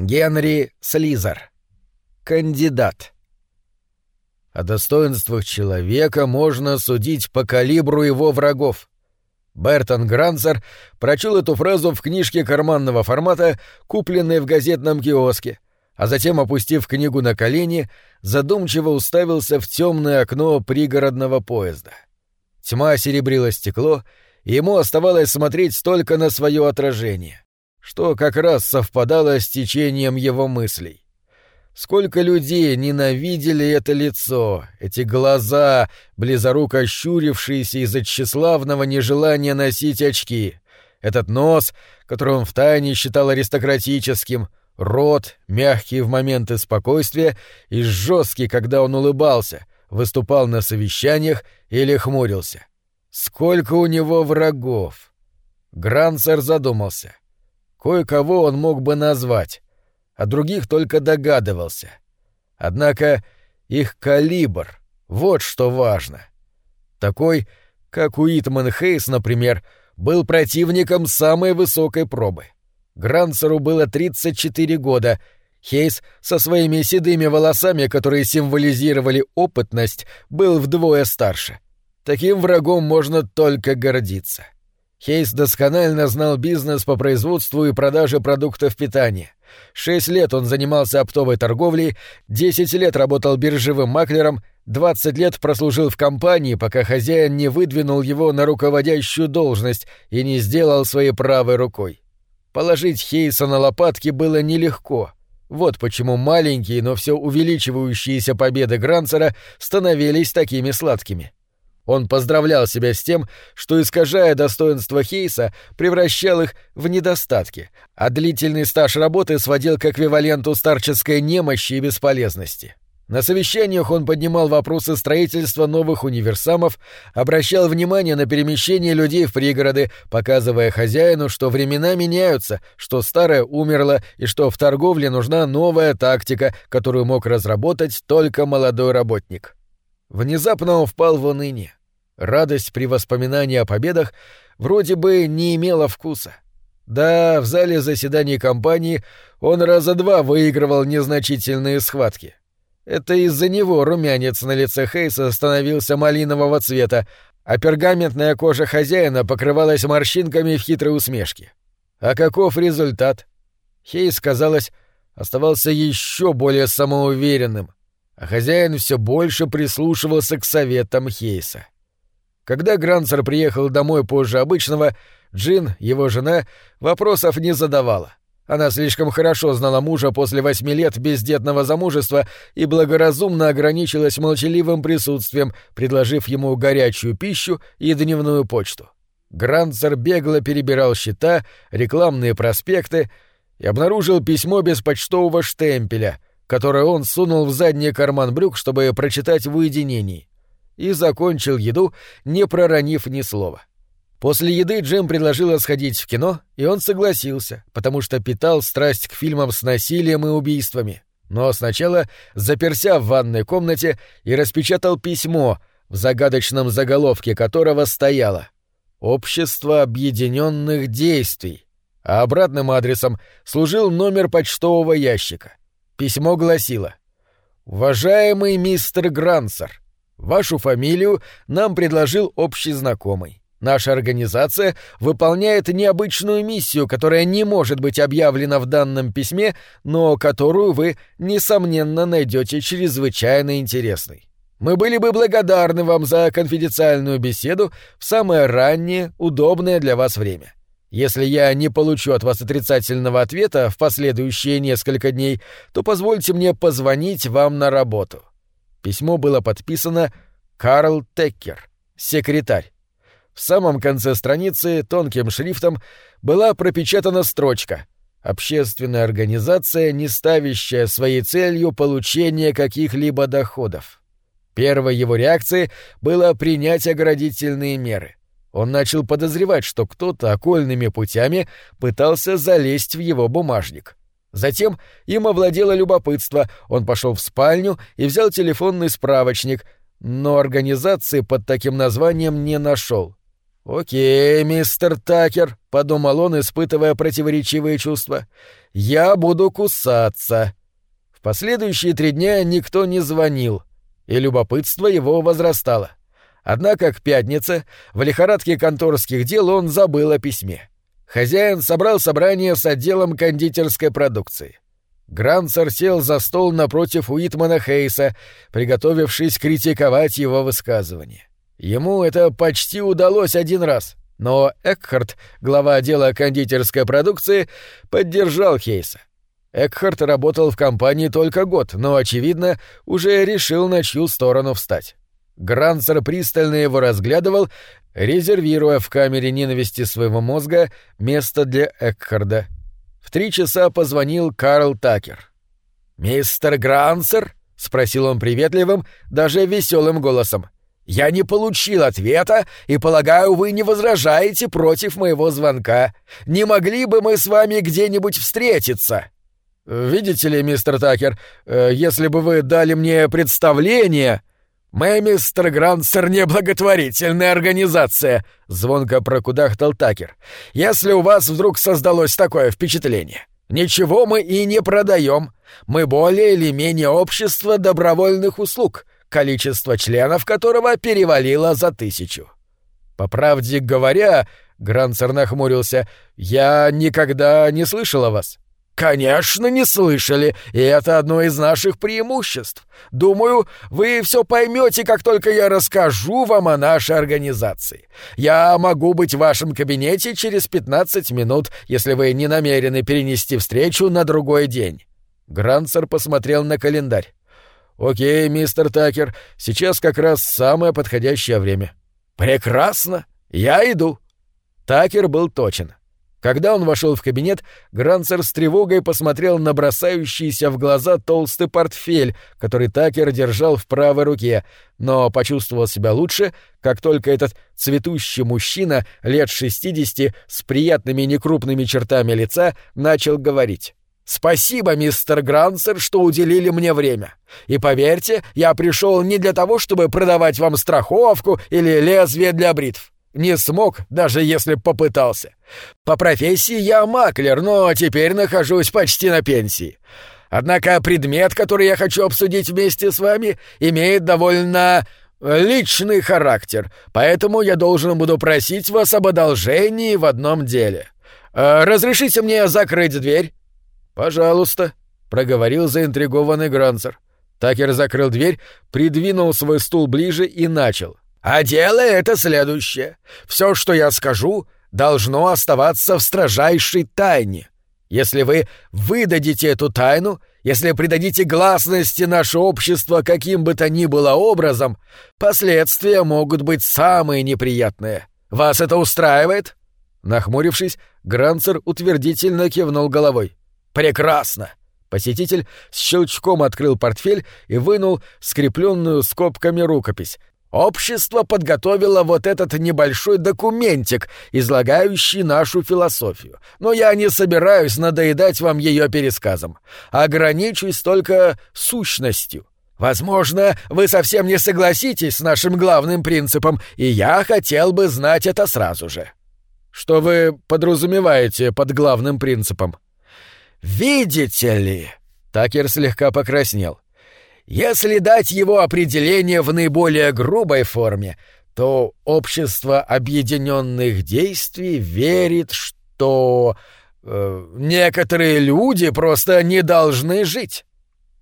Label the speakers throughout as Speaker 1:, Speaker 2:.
Speaker 1: Генри Слизер. Кандидат. О достоинствах человека можно судить по калибру его врагов. Бертон Гранцер прочел эту фразу в книжке карманного формата, купленной в газетном киоске, а затем, опустив книгу на колени, задумчиво уставился в темное окно пригородного поезда. Тьма серебрила стекло, и ему оставалось смотреть только на свое отражение, что как раз совпадало с течением его мыслей. Сколько людей ненавидели это лицо, эти глаза, близоруко щурившиеся из-за тщеславного нежелания носить очки, этот нос, который он втайне считал аристократическим, рот, мягкий в моменты спокойствия и жесткий, когда он улыбался, выступал на совещаниях или хмурился. Сколько у него врагов! Гранцер задумался. Кое-кого он мог бы назвать, а других только догадывался. Однако их калибр — вот что важно. Такой, как Уитман Хейс, например, был противником самой высокой пробы. Гранцеру было 34 года, Хейс со своими седыми волосами, которые символизировали опытность, был вдвое старше. Таким врагом можно только гордиться. Хейс досконально знал бизнес по производству и продаже продуктов питания. Шесть лет он занимался оптовой торговлей, десять лет работал биржевым маклером, двадцать лет прослужил в компании, пока хозяин не выдвинул его на руководящую должность и не сделал своей правой рукой. Положить Хейса на лопатки было нелегко. Вот почему маленькие, но все увеличивающиеся победы Гранцера становились такими сладкими. — он поздравлял себя с тем, что, искажая достоинство Хейса, превращал их в недостатки, а длительный стаж работы сводил к эквиваленту старческой немощи и бесполезности. На совещаниях он поднимал вопросы строительства новых универсамов, обращал внимание на перемещение людей в пригороды, показывая хозяину, что времена меняются, что старое умерло и что в торговле нужна новая тактика, которую мог разработать только молодой работник. Внезапно он впал в уныние. Радость при воспоминании о победах вроде бы не имела вкуса. Да, в зале заседаний компании он раза два выигрывал незначительные схватки. Это из-за него румянец на лице Хейса становился малинового цвета, а пергаментная кожа хозяина покрывалась морщинками в хитрой усмешке. А каков результат? Хейс, казалось, оставался еще более самоуверенным, а хозяин все больше прислушивался к советам Хейса. Когда Гранцер приехал домой позже обычного, Джин, его жена, вопросов не задавала. Она слишком хорошо знала мужа после восьми лет бездетного замужества и благоразумно ограничилась молчаливым присутствием, предложив ему горячую пищу и дневную почту. Гранцер бегло перебирал счета, рекламные проспекты и обнаружил письмо без почтового штемпеля — которое он сунул в задний карман брюк, чтобы прочитать в уединении, и закончил еду, не проронив ни слова. После еды Джим предложила сходить в кино, и он согласился, потому что питал страсть к фильмам с насилием и убийствами. Но сначала заперся в ванной комнате и распечатал письмо, в загадочном заголовке которого стояло «Общество объединенных действий», а обратным адресом служил номер почтового ящика. Письмо гласило «Уважаемый мистер Грансер, вашу фамилию нам предложил общий знакомый. Наша организация выполняет необычную миссию, которая не может быть объявлена в данном письме, но которую вы, несомненно, найдете чрезвычайно интересной. Мы были бы благодарны вам за конфиденциальную беседу в самое раннее, удобное для вас время. Если я не получу от вас отрицательного ответа в последующие несколько дней, то позвольте мне позвонить вам на работу. Письмо было подписано Карл Теккер, секретарь. В самом конце страницы тонким шрифтом была пропечатана строчка «Общественная организация, не ставящая своей целью получение каких-либо доходов». Первой его реакцией было принять оградительные меры. Он начал подозревать, что кто-то окольными путями пытался залезть в его бумажник. Затем им овладело любопытство, он пошел в спальню и взял телефонный справочник, но организации под таким названием не нашел. «Окей, мистер Такер», — подумал он, испытывая противоречивые чувства. «Я буду кусаться». В последующие три дня никто не звонил, и любопытство его возрастало. Однако к пятнице, в лихорадке конторских дел, он забыл о письме. Хозяин собрал собрание с отделом кондитерской продукции. Грансер сел за стол напротив Уитмана Хейса, приготовившись критиковать его высказывание. Ему это почти удалось один раз, но Экхарт, глава отдела кондитерской продукции, поддержал Хейса. Экхарт работал в компании только год, но, очевидно, уже решил на чью сторону встать. Грансер пристально его разглядывал, резервируя в камере ненависти своего мозга место для Экхарда — в три часа позвонил Карл Такер. «Мистер Грансер?» — спросил он приветливым, даже веселым голосом. «Я не получил ответа, и, полагаю, вы не возражаете против моего звонка. Не могли бы мы с вами где-нибудь встретиться?» «Видите ли, мистер Такер, э, если бы вы дали мне представление...» «Мы, мистер Грансер, не благотворительная организация», — звонко прокудахтал Такер. «Если у вас вдруг создалось такое впечатление, ничего мы и не продаем. Мы более или менее общество добровольных услуг, количество членов которого перевалило за тысячу». «По правде говоря», — Грансер нахмурился, — «я никогда не слышал о вас». «Конечно, не слышали, и это одно из наших преимуществ. Думаю, вы все поймете, как только я расскажу вам о нашей организации. Я могу быть в вашем кабинете через 15 минут, если вы не намерены перенести встречу на другой день». Грансер посмотрел на календарь. «Окей, мистер Такер, сейчас как раз самое подходящее время». «Прекрасно, я иду». Такер был точен. Когда он вошел в кабинет, Гранцер с тревогой посмотрел на бросающийся в глаза толстый портфель, который Такер держал в правой руке, но почувствовал себя лучше, как только этот цветущий мужчина лет шестидесяти с приятными некрупными чертами лица начал говорить. «Спасибо, мистер Грансер, что уделили мне время. И поверьте, я пришел не для того, чтобы продавать вам страховку или лезвие для бритв. Не смог, даже если попытался. По профессии я маклер, но теперь нахожусь почти на пенсии. Однако предмет, который я хочу обсудить вместе с вами, имеет довольно личный характер, поэтому я должен буду просить вас об одолжении в одном деле. Э, разрешите мне закрыть дверь? Пожалуйста, проговорил заинтригованный Гранцер. Такер закрыл дверь, придвинул свой стул ближе и начал. А дело это следующее. Все, что я скажу, должно оставаться в строжайшей тайне. Если вы выдадите эту тайну, если придадите гласности наше общество каким бы то ни было образом, последствия могут быть самые неприятные. Вас это устраивает?» Нахмурившись, Гранцер утвердительно кивнул головой. «Прекрасно!» Посетитель с щелчком открыл портфель и вынул скрепленную скобками рукопись, Общество подготовило вот этот небольшой документик, излагающий нашу философию. Но я не собираюсь надоедать вам ее пересказом. Ограничусь только сущностью. Возможно, вы совсем не согласитесь с нашим главным принципом, и я хотел бы знать это сразу же. Что вы подразумеваете под главным принципом? Видите ли, Такер слегка покраснел. Если дать его определение в наиболее грубой форме, то общество объединенных действий верит, что э, некоторые люди просто не должны жить.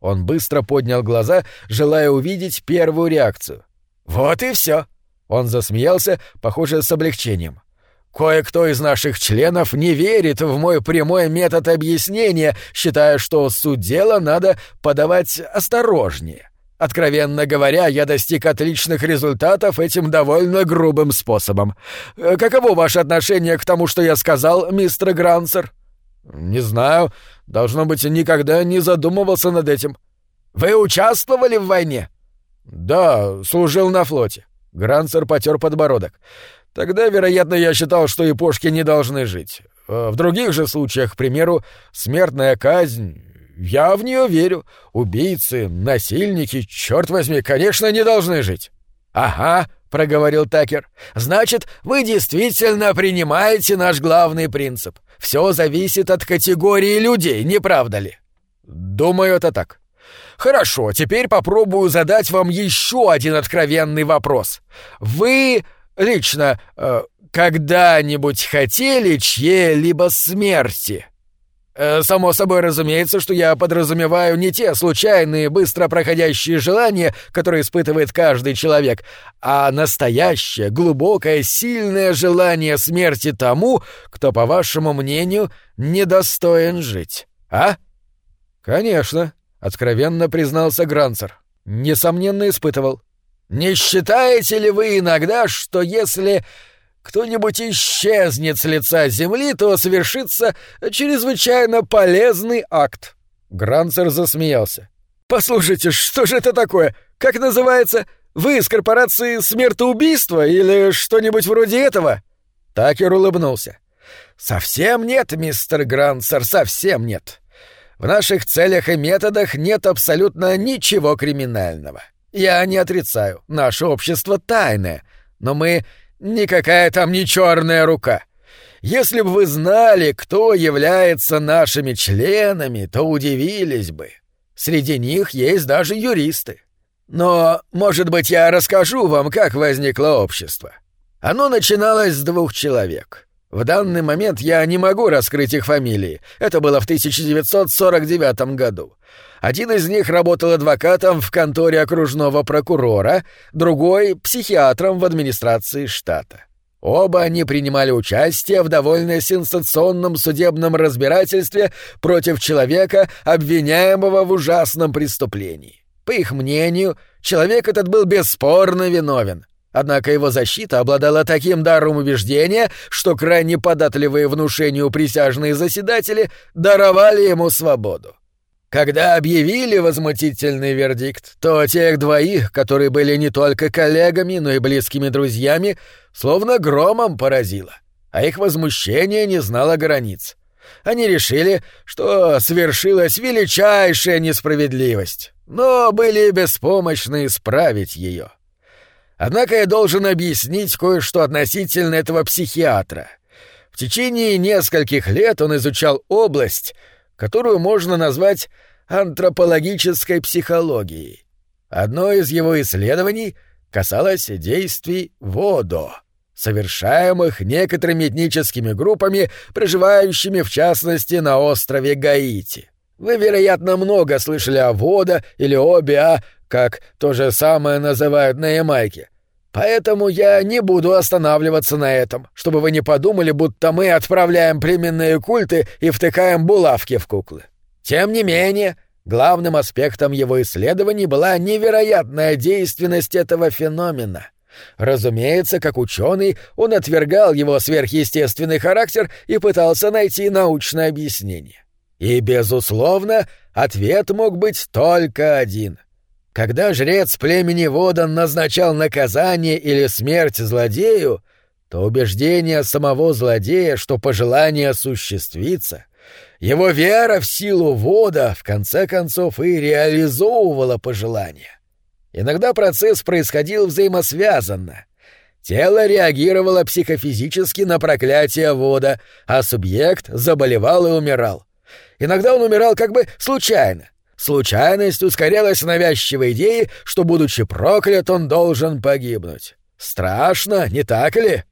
Speaker 1: Он быстро поднял глаза, желая увидеть первую реакцию. Вот и все. Он засмеялся, похоже, с облегчением. Кое-кто из наших членов не верит в мой прямой метод объяснения, считая, что суть дела надо подавать осторожнее. Откровенно говоря, я достиг отличных результатов этим довольно грубым способом. Э, каково ваше отношение к тому, что я сказал, мистер Грансер? Не знаю. Должно быть, никогда не задумывался над этим. Вы участвовали в войне? Да, служил на флоте. Грансер потер подбородок. Тогда, вероятно, я считал, что и пошки не должны жить. А в других же случаях, к примеру, смертная казнь... Я в нее верю. Убийцы, насильники, черт возьми, конечно, не должны жить. Ага, — проговорил Такер. «Значит, вы действительно принимаете наш главный принцип. Все зависит от категории людей, не правда ли?» «Думаю, это так». «Хорошо, теперь попробую задать вам еще один откровенный вопрос. Вы лично э, когда-нибудь хотели чьей-либо смерти?» Э, само собой разумеется, что я подразумеваю не те случайные, быстро проходящие желания, которые испытывает каждый человек, а настоящее, глубокое, сильное желание смерти тому, кто, по вашему мнению, недостоин жить. А? Конечно, откровенно признался Гранцер. Несомненно, испытывал. Не считаете ли вы иногда, что если кто-нибудь исчезнет с лица земли, то совершится чрезвычайно полезный акт. Гранцер засмеялся. «Послушайте, что же это такое? Как называется? Вы из корпорации смертоубийства или что-нибудь вроде этого?» Такер улыбнулся. «Совсем нет, мистер Гранцер, совсем нет. В наших целях и методах нет абсолютно ничего криминального. Я не отрицаю, наше общество тайное, но мы Никакая там не черная рука. Если бы вы знали, кто является нашими членами, то удивились бы. Среди них есть даже юристы. Но, может быть, я расскажу вам, как возникло общество. Оно начиналось с двух человек. В данный момент я не могу раскрыть их фамилии. Это было в 1949 году. Один из них работал адвокатом в конторе окружного прокурора, другой — психиатром в администрации штата. Оба они принимали участие в довольно сенсационном судебном разбирательстве против человека, обвиняемого в ужасном преступлении. По их мнению, человек этот был бесспорно виновен. Однако его защита обладала таким даром убеждения, что крайне податливые внушению присяжные заседатели даровали ему свободу. Когда объявили возмутительный вердикт, то тех двоих, которые были не только коллегами, но и близкими друзьями, словно громом поразило, а их возмущение не знало границ. Они решили, что свершилась величайшая несправедливость, но были беспомощны исправить ее. Однако я должен объяснить кое-что относительно этого психиатра. В течение нескольких лет он изучал область, которую можно назвать антропологической психологией. Одно из его исследований касалось действий ВОДО, совершаемых некоторыми этническими группами, проживающими в частности на острове Гаити. Вы, вероятно, много слышали о ВОДО или ОБИА, как то же самое называют на Ямайке — Поэтому я не буду останавливаться на этом, чтобы вы не подумали, будто мы отправляем племенные культы и втыкаем булавки в куклы. Тем не менее, главным аспектом его исследований была невероятная действенность этого феномена. Разумеется, как ученый, он отвергал его сверхъестественный характер и пытался найти научное объяснение. И, безусловно, ответ мог быть только один — когда жрец племени Водан назначал наказание или смерть злодею, то убеждение самого злодея, что пожелание осуществится, его вера в силу вода в конце концов и реализовывала пожелание. Иногда процесс происходил взаимосвязанно. Тело реагировало психофизически на проклятие вода, а субъект заболевал и умирал. Иногда он умирал как бы случайно, Случайность ускорялась навязчивой идеей, что, будучи проклят, он должен погибнуть. Страшно, не так ли?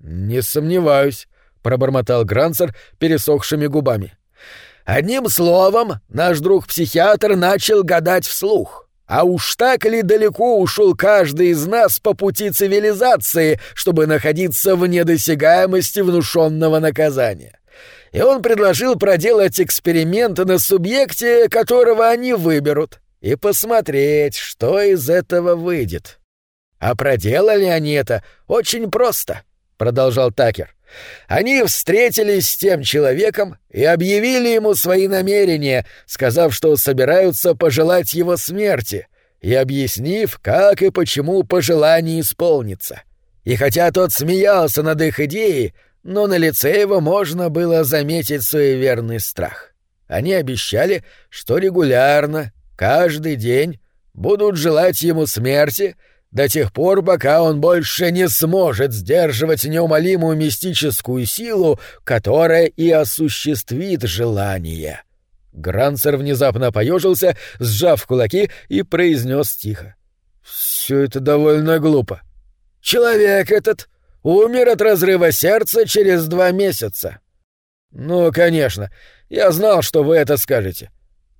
Speaker 1: Не сомневаюсь, пробормотал Грансер пересохшими губами. Одним словом, наш друг-психиатр начал гадать вслух. А уж так ли далеко ушел каждый из нас по пути цивилизации, чтобы находиться в недосягаемости внушенного наказания? И он предложил проделать эксперимент на субъекте, которого они выберут, и посмотреть, что из этого выйдет. А проделали они это очень просто, продолжал Такер. Они встретились с тем человеком и объявили ему свои намерения, сказав, что собираются пожелать его смерти, и объяснив, как и почему пожелание исполнится. И хотя тот смеялся над их идеей, но на лице его можно было заметить суеверный страх. Они обещали, что регулярно, каждый день, будут желать ему смерти, до тех пор, пока он больше не сможет сдерживать неумолимую мистическую силу, которая и осуществит желание. Грансер внезапно поежился, сжав кулаки и произнес тихо. «Все это довольно глупо. Человек этот умер от разрыва сердца через два месяца». «Ну, конечно, я знал, что вы это скажете.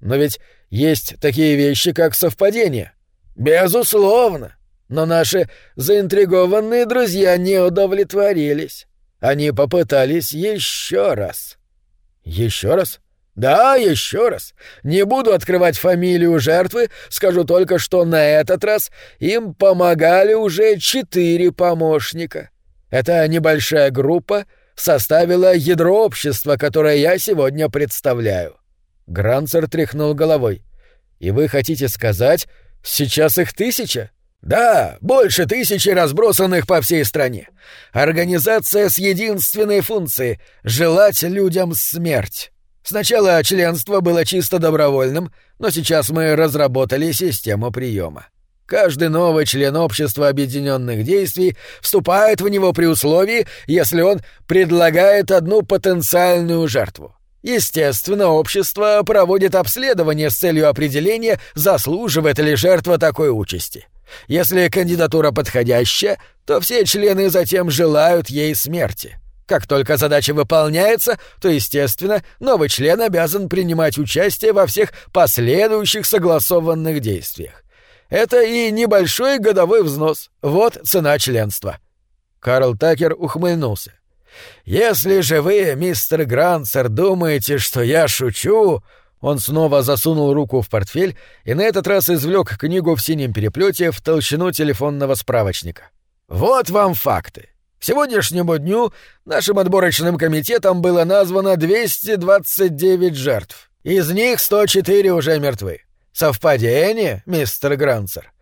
Speaker 1: Но ведь есть такие вещи, как совпадение». «Безусловно. Но наши заинтригованные друзья не удовлетворились. Они попытались еще раз». «Еще раз?» «Да, еще раз. Не буду открывать фамилию жертвы, скажу только, что на этот раз им помогали уже четыре помощника. Эта небольшая группа составила ядро общества, которое я сегодня представляю». Гранцер тряхнул головой. «И вы хотите сказать, сейчас их тысяча?» Да, больше тысячи разбросанных по всей стране. Организация с единственной функцией — желать людям смерть. Сначала членство было чисто добровольным, но сейчас мы разработали систему приема. Каждый новый член общества объединенных действий вступает в него при условии, если он предлагает одну потенциальную жертву. Естественно, общество проводит обследование с целью определения, заслуживает ли жертва такой участи. Если кандидатура подходящая, то все члены затем желают ей смерти. Как только задача выполняется, то, естественно, новый член обязан принимать участие во всех последующих согласованных действиях. Это и небольшой годовой взнос. Вот цена членства. Карл Такер ухмыльнулся. «Если же вы, мистер Грансер, думаете, что я шучу...» Он снова засунул руку в портфель и на этот раз извлек книгу в синем переплете в толщину телефонного справочника. «Вот вам факты. К сегодняшнему дню нашим отборочным комитетом было названо 229 жертв. Из них 104 уже мертвы. Совпадение, мистер Грансер?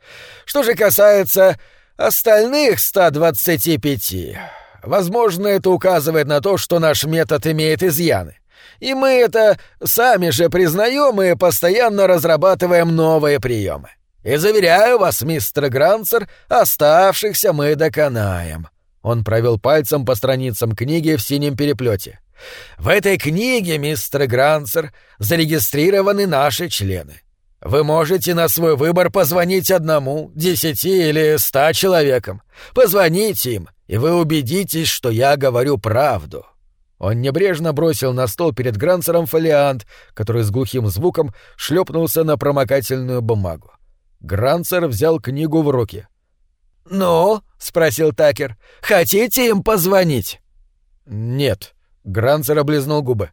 Speaker 1: Что же касается остальных 125, возможно, это указывает на то, что наш метод имеет изъяны. И мы это сами же признаем и постоянно разрабатываем новые приемы. И заверяю вас, мистер Грансер, оставшихся мы доконаем. Он провел пальцем по страницам книги в синем переплете. В этой книге, мистер Грансер, зарегистрированы наши члены. Вы можете на свой выбор позвонить одному, десяти или ста человекам. Позвоните им, и вы убедитесь, что я говорю правду. Он небрежно бросил на стол перед Грансером фолиант, который с глухим звуком шлепнулся на промокательную бумагу. Грансер взял книгу в руки. «Ну?» — спросил Такер. «Хотите им позвонить?» «Нет». Гранцер облизнул губы.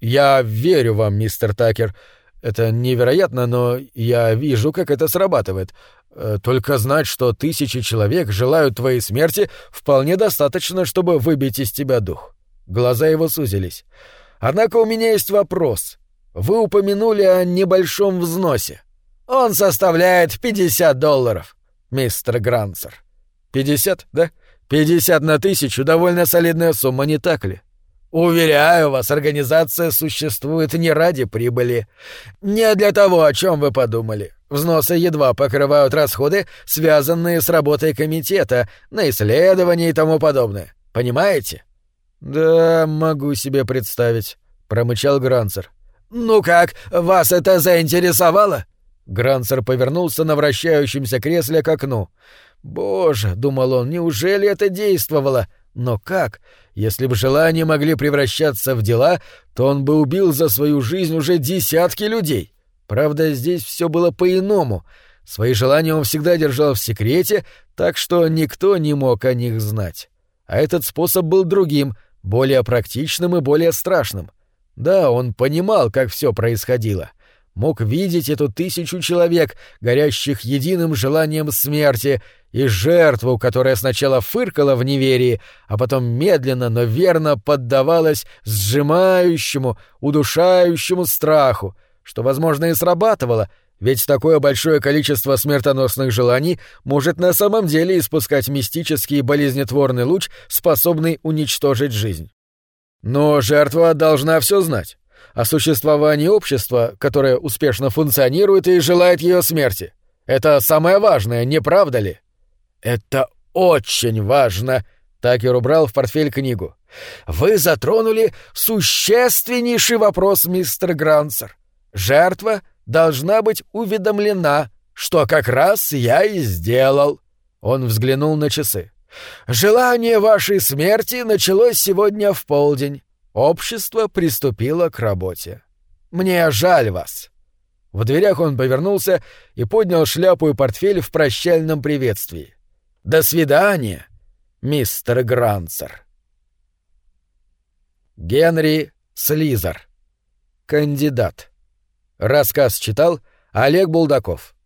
Speaker 1: «Я верю вам, мистер Такер. Это невероятно, но я вижу, как это срабатывает. Э, только знать, что тысячи человек желают твоей смерти, вполне достаточно, чтобы выбить из тебя дух». Глаза его сузились. «Однако у меня есть вопрос. Вы упомянули о небольшом взносе. Он составляет 50 долларов мистер Грансер. Пятьдесят, да? Пятьдесят на тысячу — довольно солидная сумма, не так ли? Уверяю вас, организация существует не ради прибыли. Не для того, о чем вы подумали. Взносы едва покрывают расходы, связанные с работой комитета, на исследования и тому подобное. Понимаете? Да, могу себе представить, промычал Грансер. Ну как, вас это заинтересовало? Грансер повернулся на вращающемся кресле к окну. «Боже», — думал он, — «неужели это действовало? Но как? Если бы желания могли превращаться в дела, то он бы убил за свою жизнь уже десятки людей. Правда, здесь все было по-иному. Свои желания он всегда держал в секрете, так что никто не мог о них знать. А этот способ был другим, более практичным и более страшным. Да, он понимал, как все происходило мог видеть эту тысячу человек, горящих единым желанием смерти, и жертву, которая сначала фыркала в неверии, а потом медленно, но верно поддавалась сжимающему, удушающему страху, что, возможно, и срабатывало, ведь такое большое количество смертоносных желаний может на самом деле испускать мистический болезнетворный луч, способный уничтожить жизнь. Но жертва должна все знать о существовании общества, которое успешно функционирует и желает ее смерти. Это самое важное, не правда ли? Это очень важно. Такер убрал в портфель книгу. Вы затронули существеннейший вопрос, мистер Грансер. Жертва должна быть уведомлена, что как раз я и сделал. Он взглянул на часы. Желание вашей смерти началось сегодня в полдень. Общество приступило к работе. Мне жаль вас. В дверях он повернулся и поднял шляпу и портфель в прощальном приветствии. До свидания, мистер Гранцер. Генри Слизер. Кандидат. Рассказ читал Олег Булдаков.